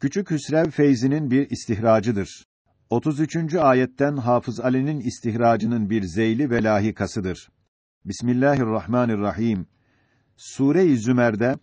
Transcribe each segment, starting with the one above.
Küçük Hüsrev feyzinin bir istihracıdır. 33. ayetten Hafız Ali'nin istihracının bir zeyli ve lahikasıdır. Bismillahirrahmanirrahim. Sure-i Zümer'de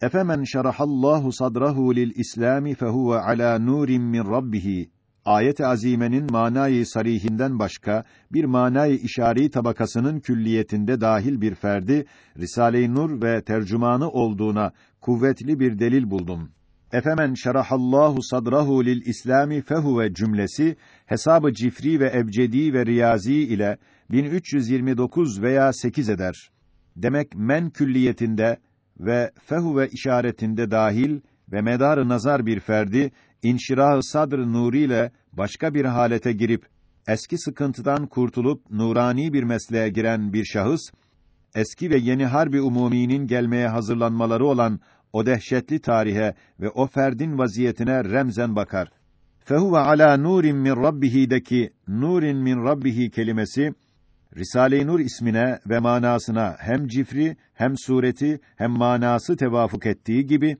Efemen şerahallahu sadrahu lil İslami fehuve ala nurin min rabbih ayet-i azimenin manayı sarihinden başka bir manayı işari tabakasının külliyetinde dahil bir ferdi Risale-i Nur ve tercümanı olduğuna kuvvetli bir delil buldum. Efemen şerahallahu sadrahu lil İslami fehuve cümlesi hesabı cifri ve ebcedi ve riyazi ile 1329 veya 8 eder. Demek men külliyetinde ve fehuve işaretinde dahil ve medar nazar bir ferdi inşirah-ı sadr nuriyle başka bir halete girip eski sıkıntıdan kurtulup nurani bir mesleğe giren bir şahıs eski ve yeni harbi umuminin gelmeye hazırlanmaları olan o dehşetli tarihe ve o ferdin vaziyetine remzen bakar. Fehuve ala nurin min rabbihi'deki nurin min rabbihi kelimesi Risale-i Nur ismine ve manasına hem cifri hem sureti hem manası tevafuk ettiği gibi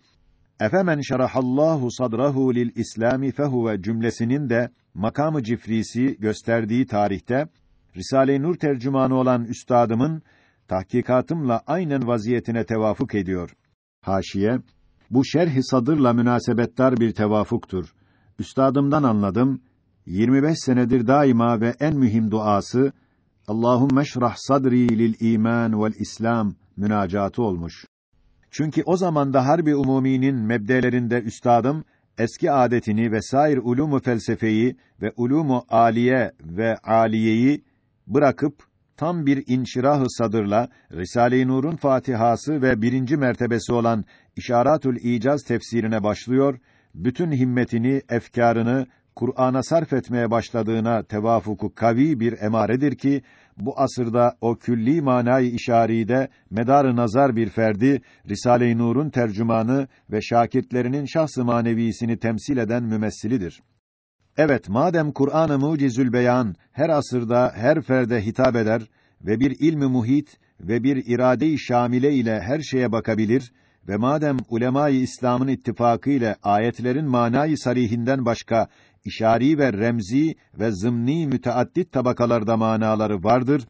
Efemen şerahallahu sadrahu lil İslami fehuve cümlesinin de makamı cifrisi gösterdiği tarihte Risale-i Nur tercümanı olan üstadımın tahkikatımla aynen vaziyetine tevafuk ediyor. Haşiye bu şerh-i sadırla münasebettar bir tevafuktur. Üstadımdan anladım. 25 senedir daima ve en mühim duası Allahumme şrah sadri lil iman vel İslam münacatı olmuş. Çünkü o zamanda harbi umuminin mebdelerinde üstadım eski adetini ve sair ulumu felsefeyi ve ulumu aliye ve aliyeyi bırakıp tam bir inşirah-ı sadırla Risale-i Nur'un Fatihası ve birinci mertebesi olan İşaratül İcaz tefsirine başlıyor, bütün himmetini, efkarını Kur'an'a sarf etmeye başladığına tevafuku kavi bir emaredir ki bu asırda o külli manayı işaride medar nazar bir ferdi Risale-i Nur'un tercümanı ve şakirtlerinin şahs-ı manevisini temsil eden mümessilidir. Evet, madem Kur'an-ı Mucizül Beyan her asırda her ferde hitap eder ve bir ilmi muhit ve bir irade-i şamile ile her şeye bakabilir ve madem ulemayı İslam'ın ittifakı ile ayetlerin manayı sarihinden başka işari ve remzi ve zımni müteaddit tabakalarda manaları vardır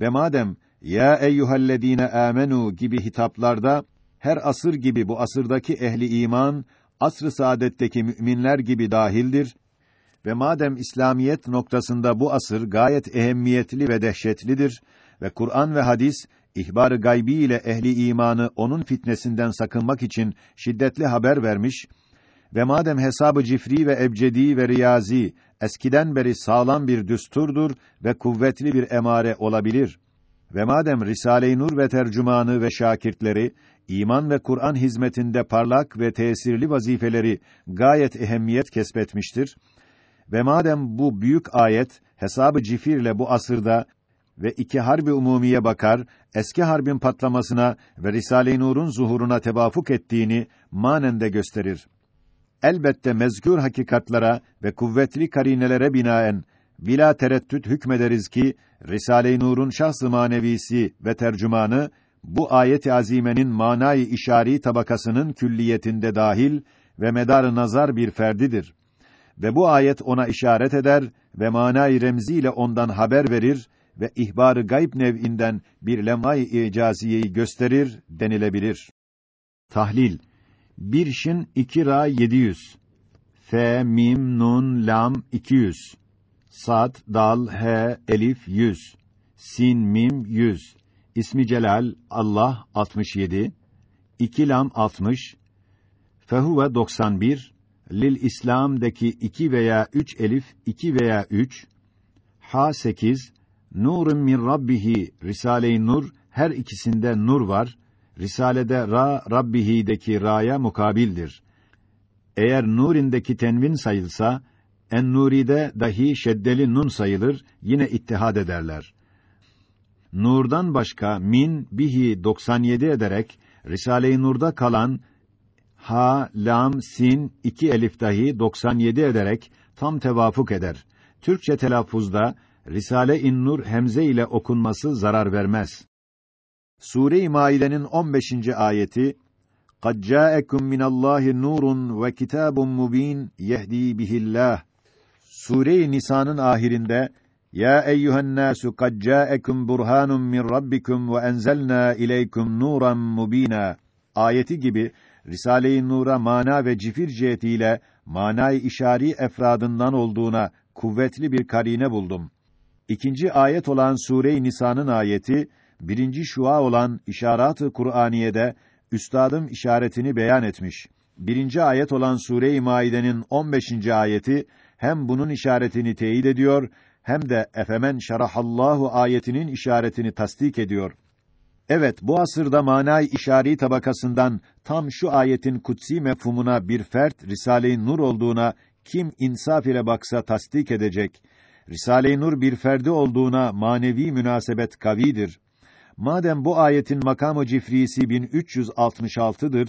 ve madem ya eyyuhellezine amenu gibi hitaplarda her asır gibi bu asırdaki ehli iman asr-ı saadetteki müminler gibi dahildir ve madem İslamiyet noktasında bu asır gayet ehemmiyetli ve dehşetlidir ve Kur'an ve hadis ihbar-ı gaybi ile ehli imanı onun fitnesinden sakınmak için şiddetli haber vermiş ve madem hesabı cifri ve ebcedi ve riyazi eskiden beri sağlam bir düsturdur ve kuvvetli bir emare olabilir ve madem Risale-i Nur ve tercümanı ve şakirtleri iman ve Kur'an hizmetinde parlak ve tesirli vazifeleri gayet ehemmiyet kesbetmiştir ve madem bu büyük ayet hesabı cifirle bu asırda ve iki harbi umumiye bakar, eski harbin patlamasına ve Risale-i Nur'un zuhuruna tevafuk ettiğini manen de gösterir. Elbette mezkür hakikatlara ve kuvvetli karinelere binaen bila tereddüt hükmederiz ki Risale-i Nur'un şahs-ı manevisi ve tercümanı bu ayet-i azimenin manayı işari tabakasının külliyetinde dahil ve medar nazar bir ferdidir. Ve bu ayet ona işaret eder ve manayı remziyle ondan haber verir ve ihbarı gayb nev'inden bir lemay-ı icaziyeyi gösterir denilebilir. Tahlil. Bir şin iki ra 700 F mim nun lam 200 Sad dal he elif 100 Sin mim 100 İsmi Celal Allah 67 2 lam 60 Fehuve 91 Lil İslam'daki iki veya üç elif iki veya üç Ha 8 Nurun min Rabbihi Risale-i Nur her ikisinde nur var Risalede ra Rabbihi'deki ra'ya mukabildir. Eğer Nurin'deki tenvin sayılsa, En-Nuri'de dahi şeddeli nun sayılır, yine ittihad ederler. Nur'dan başka min bihi 97 ederek Risale-i Nur'da kalan ha, lam, sin iki elif dahi 97 ederek tam tevafuk eder. Türkçe telaffuzda Risale-i Nur hemze ile okunması zarar vermez. Sure-i Maide'nin 15. ayeti قَدْ جَاءَكُمْ مِنَ اللّٰهِ نُورٌ وَكِتَابٌ مُب۪ينٌ يَهْد۪ي بِهِ اللّٰهِ Sure-i Nisa'nın ahirinde ya eyyuhen nasu kad ca'ekum burhanun min rabbikum ve enzelna ileykum nuran mubina ayeti gibi Risale-i Nur'a mana ve cifir cihetiyle manay işari efradından olduğuna kuvvetli bir karine buldum. İkinci ayet olan Sure-i Nisa'nın ayeti, birinci şua olan İşarat-ı Kur'aniye'de üstadım işaretini beyan etmiş. Birinci ayet olan Sure-i Maide'nin 15. ayeti hem bunun işaretini teyit ediyor hem de efemen şarahallahu ayetinin işaretini tasdik ediyor. Evet, bu asırda manay işari tabakasından tam şu ayetin kutsi mefhumuna bir fert Risale-i Nur olduğuna kim insaf ile baksa tasdik edecek. Risale-i Nur bir ferdi olduğuna manevi münasebet kavidir. Madem bu ayetin makamı cifrisi 1366'dır,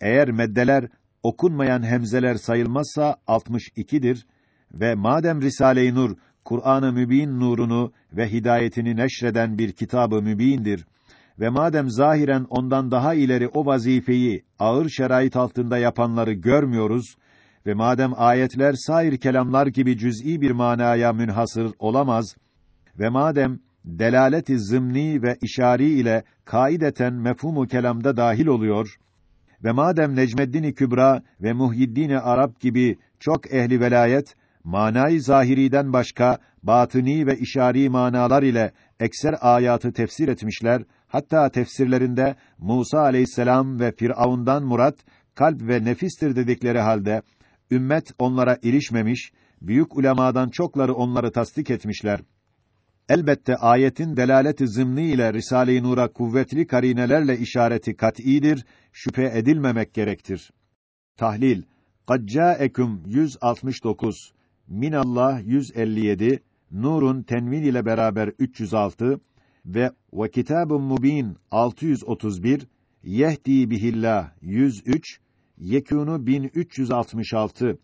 eğer meddeler okunmayan hemzeler sayılmazsa 62'dir ve madem Risale-i Nur Kur'an-ı Mübin nurunu ve hidayetini neşreden bir kitabı mübindir ve madem zahiren ondan daha ileri o vazifeyi ağır şerait altında yapanları görmüyoruz ve madem ayetler sair kelamlar gibi cüz'i bir manaya münhasır olamaz ve madem delalet-i zımni ve işari ile kaideten mefhumu kelamda dahil oluyor ve madem Necmeddin Kübra ve Muhyiddin Arap gibi çok ehli velayet manayı zahiriden başka batini ve işari manalar ile ekser ayatı tefsir etmişler. Hatta tefsirlerinde Musa aleyhisselam ve Firavundan murat kalp ve nefistir dedikleri halde ümmet onlara ilişmemiş, büyük ulemadan çokları onları tasdik etmişler. Elbette ayetin delaleti zımni ile Risale-i Nur'a kuvvetli karinelerle işareti kat'idir, şüphe edilmemek gerektir. Tahlil Kad ca'ekum 169 Minallah 157, Nurun tenvin ile beraber 306 ve ve kitabun mubin 631, Yehdi bihillah 103, Yekûnu 1366.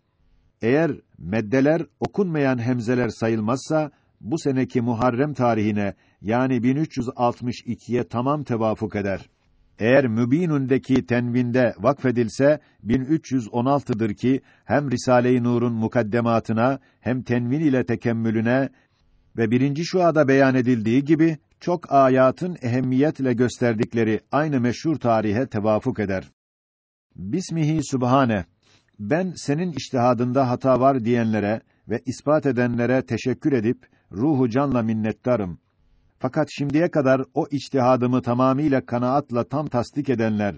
Eğer meddeler okunmayan hemzeler sayılmazsa bu seneki Muharrem tarihine yani 1362'ye tamam tevafuk eder. Eğer Mübinun'deki tenvinde vakfedilse 1316'dır ki hem Risale-i Nur'un mukaddematına hem tenvin ile tekemmülüne ve birinci şuada beyan edildiği gibi çok ayatın ehemmiyetle gösterdikleri aynı meşhur tarihe tevafuk eder. Bismihi Sübhane. Ben senin iştihadında hata var diyenlere ve ispat edenlere teşekkür edip ruhu canla minnettarım. Fakat şimdiye kadar o içtihadımı tamamiyle kanaatla tam tasdik edenler,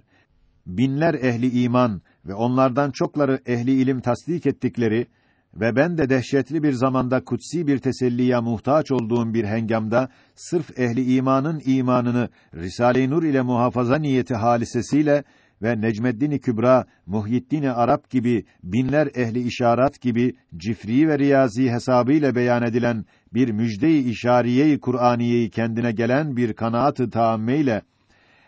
binler ehli iman ve onlardan çokları ehli ilim tasdik ettikleri ve ben de dehşetli bir zamanda kutsi bir teselliye muhtaç olduğum bir hengamda sırf ehli imanın imanını Risale-i Nur ile muhafaza niyeti halisesiyle ve Necmeddin Kübra, Muhyiddin Arap gibi binler ehli işaret gibi cifri ve riyazi hesabıyla beyan edilen bir müjde-i işariye-i Kur'aniyeyi kendine gelen bir kanaat-ı taamme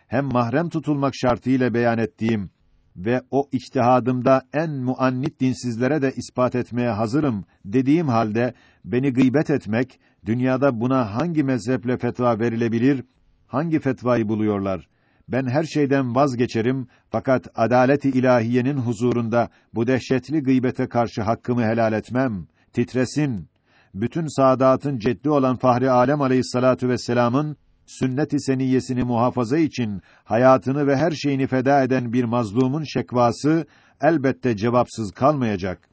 hem mahrem tutulmak şartıyla beyan ettiğim ve o içtihadımda en muannit dinsizlere de ispat etmeye hazırım dediğim halde beni gıybet etmek dünyada buna hangi mezheple fetva verilebilir? Hangi fetvayı buluyorlar? Ben her şeyden vazgeçerim fakat adalet-i ilahiyenin huzurunda bu dehşetli gıybete karşı hakkımı helal etmem. Titresin. Bütün saadatın ceddi olan Fahri Alem Aleyhissalatu vesselam'ın sünnet-i seniyyesini muhafaza için hayatını ve her şeyini feda eden bir mazlumun şekvası elbette cevapsız kalmayacak.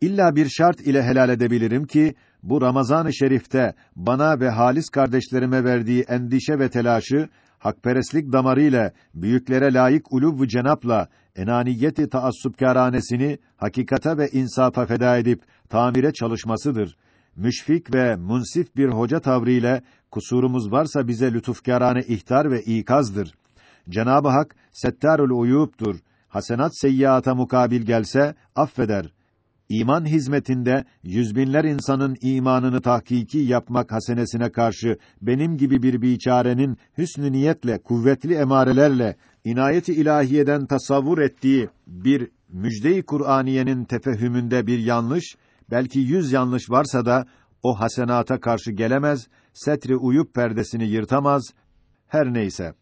İlla bir şart ile helal edebilirim ki bu Ramazan-ı Şerif'te bana ve halis kardeşlerime verdiği endişe ve telaşı hakperestlik damarıyla büyüklere layık uluv cenapla enaniyeti taassupkâranesini hakikate ve insafa feda edip tamire çalışmasıdır. Müşfik ve munsif bir hoca tavrıyla kusurumuz varsa bize lütufkârane ihtar ve ikazdır. Cenab-ı Hak settarul uyub'dur. Hasenat seyyiata mukabil gelse affeder. İman hizmetinde yüzbinler insanın imanını tahkiki yapmak hasenesine karşı benim gibi bir biçarenin hüsnü niyetle, kuvvetli emarelerle inayeti ilahiyeden tasavvur ettiği bir müjde-i Kur'aniyenin tefehümünde bir yanlış, belki yüz yanlış varsa da o hasenata karşı gelemez, setri uyup perdesini yırtamaz. Her neyse.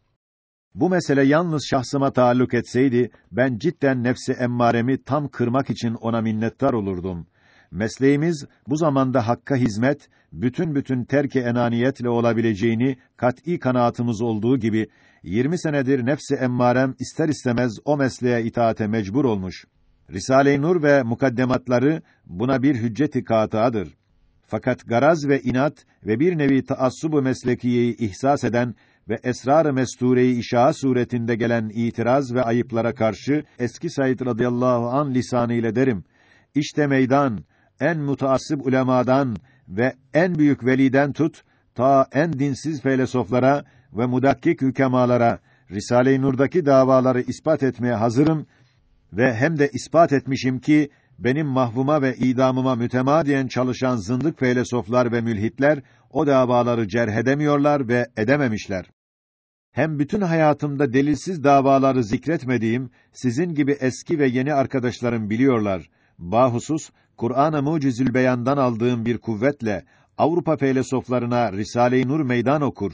Bu mesele yalnız şahsıma taalluk etseydi, ben cidden nefsi emmaremi tam kırmak için ona minnettar olurdum. Mesleğimiz bu zamanda hakka hizmet, bütün bütün terk-i enaniyetle olabileceğini kat'î kanaatımız olduğu gibi 20 senedir nefsi emmarem ister istemez o mesleğe itaate mecbur olmuş. Risale-i Nur ve mukaddematları buna bir hüccet-i. Fakat garaz ve inat ve bir nevi taassubu meslekiyeyi ihsas eden ve esrar-ı mestureyi işa suretinde gelen itiraz ve ayıplara karşı eski Said radıyallahu an lisanı derim. İşte meydan en mutaassıp ulemadan ve en büyük veliden tut ta en dinsiz felsefelere ve mudakkik hükemalara Risale-i Nur'daki davaları ispat etmeye hazırım ve hem de ispat etmişim ki benim mahvuma ve idamıma mütemadiyen çalışan zındık felsefeler ve mülhitler o davaları cerh edemiyorlar ve edememişler. Hem bütün hayatımda delilsiz davaları zikretmediğim sizin gibi eski ve yeni arkadaşlarım biliyorlar. Bahusus Kur'an-ı Mucizül Beyan'dan aldığım bir kuvvetle Avrupa felsefelerine Risale-i Nur meydan okur.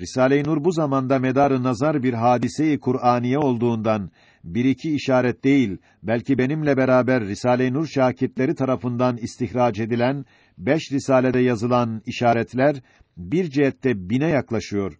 Risale-i Nur bu zamanda medarı nazar bir hadise-i Kur'aniye olduğundan bir iki işaret değil, belki benimle beraber Risale-i Nur şakirtleri tarafından istihraç edilen beş risalede yazılan işaretler bir cihette bine yaklaşıyor.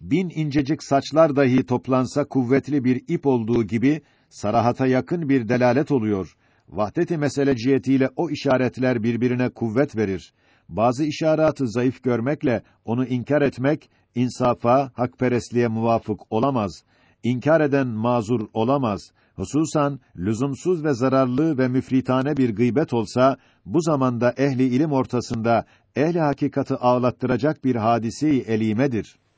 Bin incecik saçlar dahi toplansa kuvvetli bir ip olduğu gibi sarahata yakın bir delalet oluyor. Vahdet-i mesele cihetiyle o işaretler birbirine kuvvet verir. Bazı işaretı zayıf görmekle onu inkar etmek insafa, hakperestliğe muvafık olamaz. İnkar eden mazur olamaz. Hususan lüzumsuz ve zararlı ve müfritane bir gıybet olsa bu zamanda ehli ilim ortasında ehli hakikatı ağlattıracak bir hadise-i elimedir.